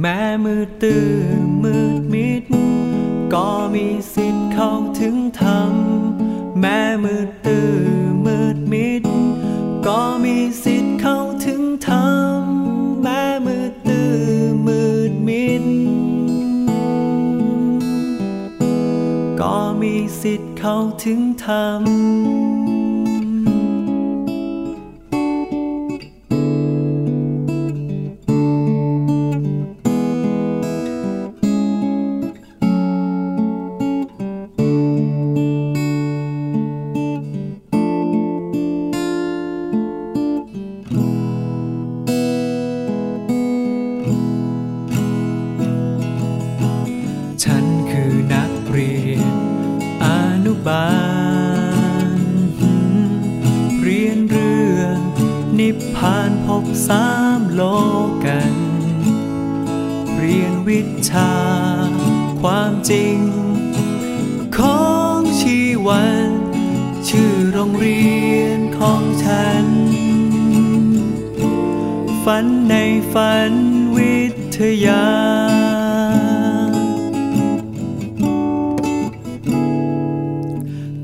แม้มืดตื้อมืดมิด ก็มีสิทธิ์เข้าถึงธรรม แม้มืดตื้อมืดมิด ก็มีสิทธิ์เข้าถึงธรรม แม้มืดตื้อมืดมิด ก็มีสิทธิ์เข้าถึงธรรม นิพพานพบสามโลกัน เรียนวิชา ความจริง ของชีวัน ชื่อโรงเรียนของฉัน ฝันในฝันวิทยา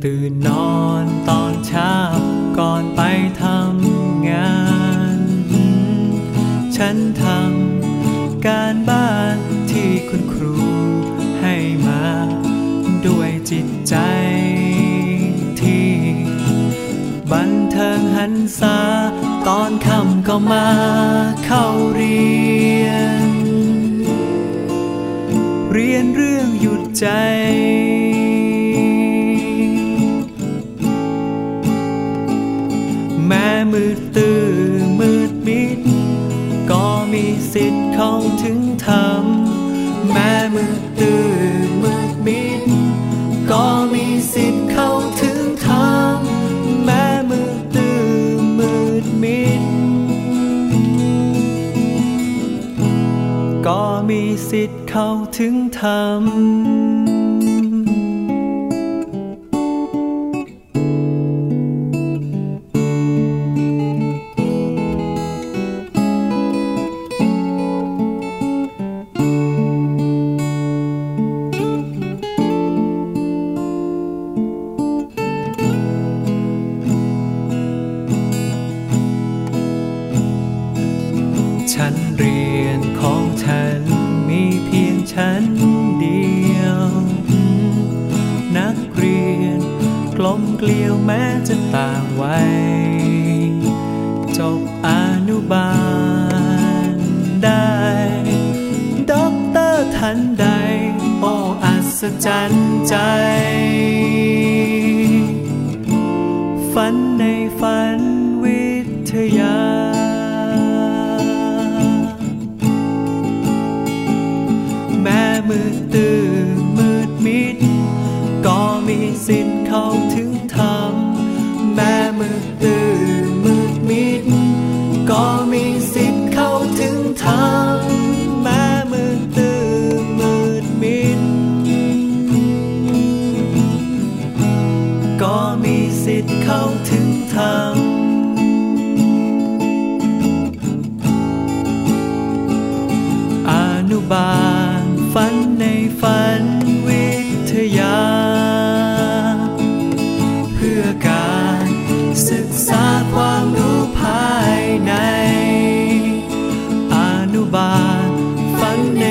ตื่นนอนตอน ทำการบ้านที่คุณครูให้มา ด้วยจิตใจที่บันเทิงหันษาตอนค่ำก็มาเข้าเรียน เรียนเรื่องหยุดใจแม้มืดตื้อมืดมิด มีสิทธิ์เข้าถึงธรรมแม้มืดตื้อมืดมิด ก็มีสิทธิ์เข้าถึงธรรมแม้มืดตื้อมืดมิด ก็มีสิทธิ์เข้าถึงธร รมฉันเรียนของฉันมีเพียงฉันเดียว นักเรียนกลมเกลียวแม้จะต่างวัยจบอนุบาลได้ด็อกเตอร์ทันใด โอ้อัศจรรย์ใจ ฝันในฝัน มืดตื้อมืดมิด ก็มีสิทธิ์เข้าถึง ฝันใ